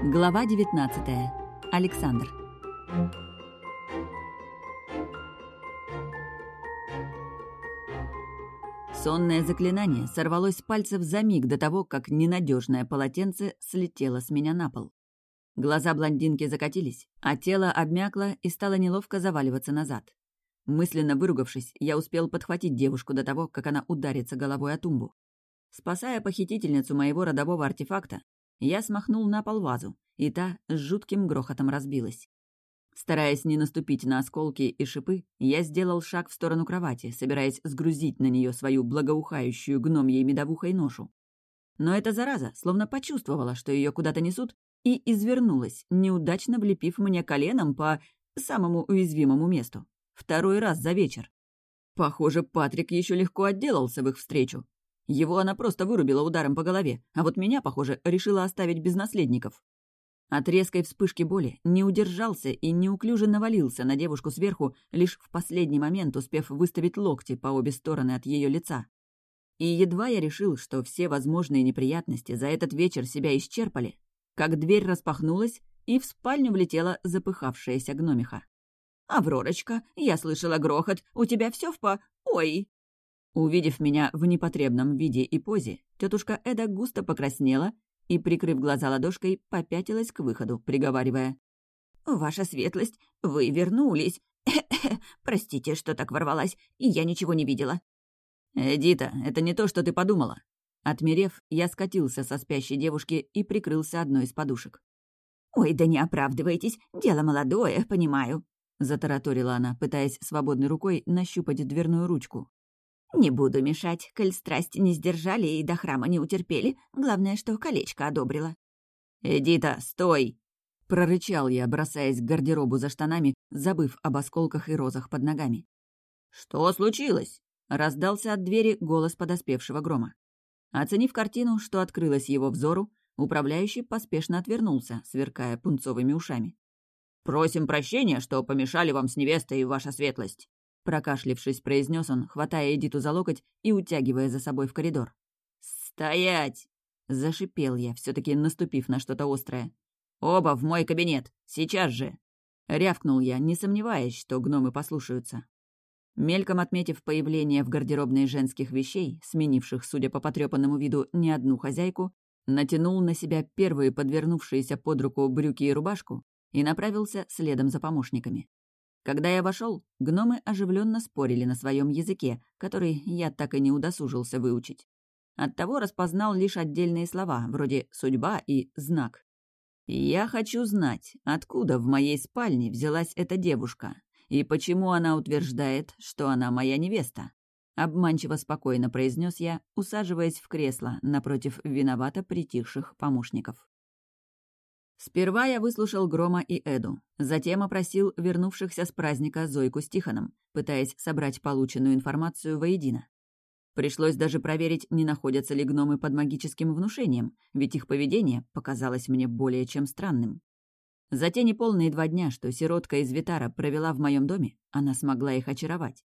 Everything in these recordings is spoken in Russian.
Глава 19. Александр. Сонное заклинание сорвалось с пальцев за миг до того, как ненадежное полотенце слетело с меня на пол. Глаза блондинки закатились, а тело обмякло и стало неловко заваливаться назад. Мысленно выругавшись, я успел подхватить девушку до того, как она ударится головой о тумбу. Спасая похитительницу моего родового артефакта, я смахнул на пол вазу, и та с жутким грохотом разбилась. Стараясь не наступить на осколки и шипы, я сделал шаг в сторону кровати, собираясь сгрузить на нее свою благоухающую гномьей медовухой ношу. Но эта зараза словно почувствовала, что ее куда-то несут, и извернулась, неудачно влепив мне коленом по самому уязвимому месту. Второй раз за вечер. Похоже, Патрик еще легко отделался в их встречу. Его она просто вырубила ударом по голове, а вот меня, похоже, решила оставить без наследников. От резкой вспышки боли не удержался и неуклюже навалился на девушку сверху, лишь в последний момент успев выставить локти по обе стороны от ее лица. И едва я решил, что все возможные неприятности за этот вечер себя исчерпали, как дверь распахнулась, и в спальню влетела запыхавшаяся гномиха. «Авророчка, я слышала грохот, у тебя все в по... Ой!» Увидев меня в непотребном виде и позе, тетушка Эда густо покраснела и, прикрыв глаза ладошкой, попятилась к выходу, приговаривая. «Ваша светлость, вы вернулись. Простите, что так ворвалась, и я ничего не видела». «Эдита, это не то, что ты подумала». Отмерев, я скатился со спящей девушки и прикрылся одной из подушек. «Ой, да не оправдывайтесь, дело молодое, понимаю», — затараторила она, пытаясь свободной рукой нащупать дверную ручку. «Не буду мешать, коль страсть не сдержали и до храма не утерпели. Главное, что колечко одобрила». «Эдита, стой!» — прорычал я, бросаясь к гардеробу за штанами, забыв об осколках и розах под ногами. «Что случилось?» — раздался от двери голос подоспевшего грома. Оценив картину, что открылась его взору, управляющий поспешно отвернулся, сверкая пунцовыми ушами. «Просим прощения, что помешали вам с невестой, ваша светлость!» Прокашлившись, произнес он, хватая Эдиту за локоть и утягивая за собой в коридор. «Стоять!» — зашипел я, все таки наступив на что-то острое. «Оба в мой кабинет! Сейчас же!» Рявкнул я, не сомневаясь, что гномы послушаются. Мельком отметив появление в гардеробной женских вещей, сменивших, судя по потрепанному виду, не одну хозяйку, натянул на себя первые подвернувшиеся под руку брюки и рубашку и направился следом за помощниками. Когда я вошел, гномы оживленно спорили на своем языке, который я так и не удосужился выучить. Оттого распознал лишь отдельные слова, вроде «судьба» и «знак». Я хочу знать, откуда в моей спальне взялась эта девушка, и почему она утверждает, что она моя невеста. Обманчиво спокойно произнес я, усаживаясь в кресло напротив виновато притихших помощников. Сперва я выслушал Грома и Эду, затем опросил вернувшихся с праздника Зойку с Тихоном, пытаясь собрать полученную информацию воедино. Пришлось даже проверить, не находятся ли гномы под магическим внушением, ведь их поведение показалось мне более чем странным. За те неполные два дня, что сиротка из Витара провела в моем доме, она смогла их очаровать.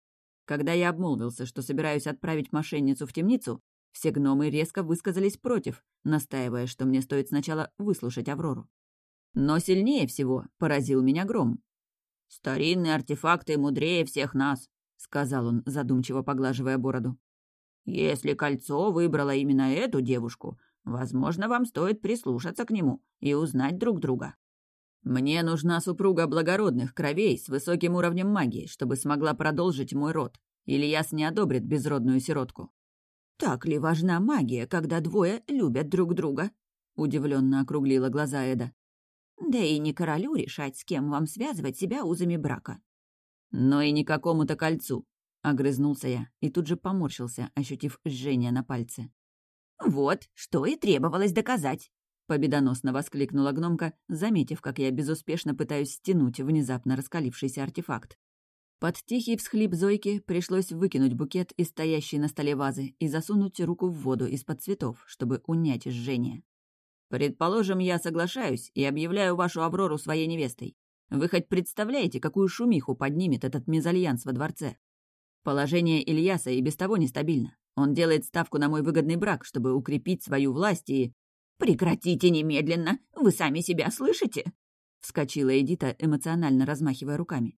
Когда я обмолвился, что собираюсь отправить мошенницу в темницу, все гномы резко высказались против, настаивая, что мне стоит сначала выслушать Аврору. Но сильнее всего поразил меня гром. «Старинные артефакты мудрее всех нас», — сказал он, задумчиво поглаживая бороду. «Если кольцо выбрало именно эту девушку, возможно, вам стоит прислушаться к нему и узнать друг друга». «Мне нужна супруга благородных кровей с высоким уровнем магии, чтобы смогла продолжить мой род. Ильяс не одобрит безродную сиротку». «Так ли важна магия, когда двое любят друг друга?» — удивленно округлила глаза Эда. Да и не королю решать, с кем вам связывать себя узами брака. Но и не какому-то кольцу, — огрызнулся я и тут же поморщился, ощутив жжение на пальце. «Вот, что и требовалось доказать!» — победоносно воскликнула гномка, заметив, как я безуспешно пытаюсь стянуть внезапно раскалившийся артефакт. Под тихий всхлип Зойки пришлось выкинуть букет из стоящей на столе вазы и засунуть руку в воду из-под цветов, чтобы унять жжение. Предположим, я соглашаюсь и объявляю вашу Аврору своей невестой. Вы хоть представляете, какую шумиху поднимет этот мезальянс во дворце? Положение Ильяса и без того нестабильно. Он делает ставку на мой выгодный брак, чтобы укрепить свою власть и... «Прекратите немедленно! Вы сами себя слышите?» — вскочила Эдита, эмоционально размахивая руками.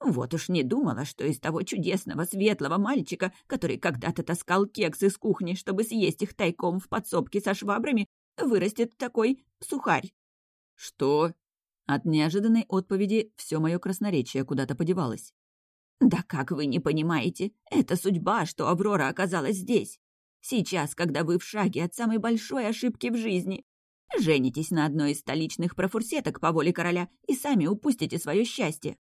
«Вот уж не думала, что из того чудесного светлого мальчика, который когда-то таскал кекс из кухни, чтобы съесть их тайком в подсобке со швабрами, вырастет такой сухарь». «Что?» От неожиданной отповеди все мое красноречие куда-то подевалось. «Да как вы не понимаете? Это судьба, что Аврора оказалась здесь. Сейчас, когда вы в шаге от самой большой ошибки в жизни. Женитесь на одной из столичных профурсеток по воле короля и сами упустите свое счастье.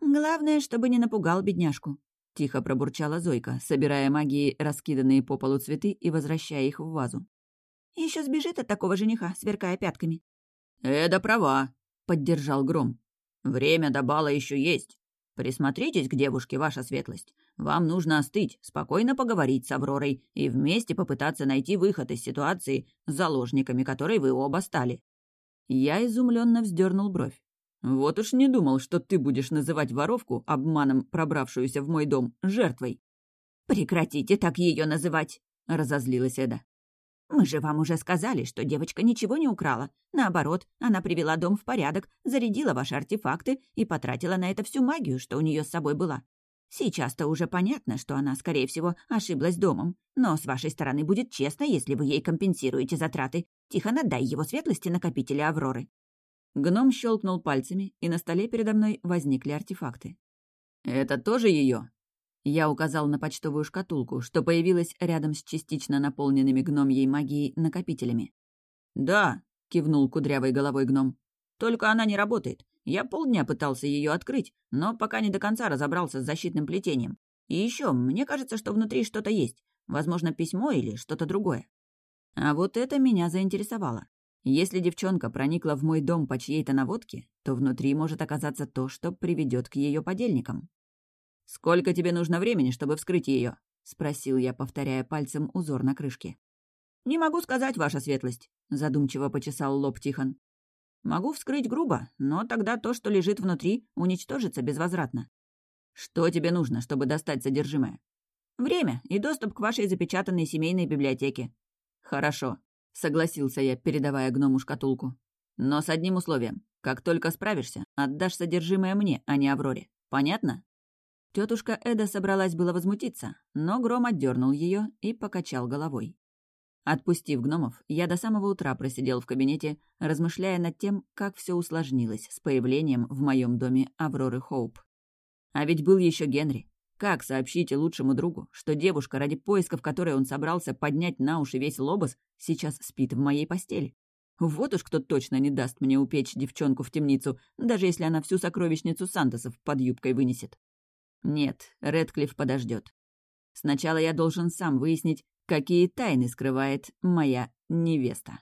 Главное, чтобы не напугал бедняжку. Тихо пробурчала Зойка, собирая магией раскиданные по полу цветы и возвращая их в вазу. Еще сбежит от такого жениха, сверкая пятками. «Эда права», — поддержал Гром. «Время до бала еще есть. Присмотритесь к девушке, ваша светлость. Вам нужно остыть, спокойно поговорить с Авророй и вместе попытаться найти выход из ситуации с заложниками, которой вы оба стали». Я изумленно вздернул бровь. «Вот уж не думал, что ты будешь называть воровку, обманом пробравшуюся в мой дом, жертвой». «Прекратите так ее называть», — разозлилась Эда. Мы же вам уже сказали, что девочка ничего не украла. Наоборот, она привела дом в порядок, зарядила ваши артефакты и потратила на это всю магию, что у нее с собой была. Сейчас-то уже понятно, что она, скорее всего, ошиблась домом. Но с вашей стороны будет честно, если вы ей компенсируете затраты. Тихо надай его светлости накопителя Авроры». Гном щелкнул пальцами, и на столе передо мной возникли артефакты. «Это тоже ее? Я указал на почтовую шкатулку, что появилась рядом с частично наполненными гномьей магией накопителями. «Да», — кивнул кудрявой головой гном. «Только она не работает. Я полдня пытался ее открыть, но пока не до конца разобрался с защитным плетением. И еще, мне кажется, что внутри что-то есть. Возможно, письмо или что-то другое». А вот это меня заинтересовало. Если девчонка проникла в мой дом по чьей-то наводке, то внутри может оказаться то, что приведет к ее подельникам. «Сколько тебе нужно времени, чтобы вскрыть ее? спросил я, повторяя пальцем узор на крышке. «Не могу сказать, ваша светлость», — задумчиво почесал лоб Тихон. «Могу вскрыть грубо, но тогда то, что лежит внутри, уничтожится безвозвратно. Что тебе нужно, чтобы достать содержимое? Время и доступ к вашей запечатанной семейной библиотеке. Хорошо, согласился я, передавая гному шкатулку. Но с одним условием. Как только справишься, отдашь содержимое мне, а не Авроре. Понятно? Тетушка Эда собралась было возмутиться, но Гром отдернул ее и покачал головой. Отпустив гномов, я до самого утра просидел в кабинете, размышляя над тем, как все усложнилось с появлением в моем доме Авроры Хоуп. А ведь был еще Генри. Как сообщить лучшему другу, что девушка, ради поисков которой он собрался поднять на уши весь лобос, сейчас спит в моей постели? Вот уж кто точно не даст мне упечь девчонку в темницу, даже если она всю сокровищницу Сантосов под юбкой вынесет. Нет, Редклифф подождет. Сначала я должен сам выяснить, какие тайны скрывает моя невеста.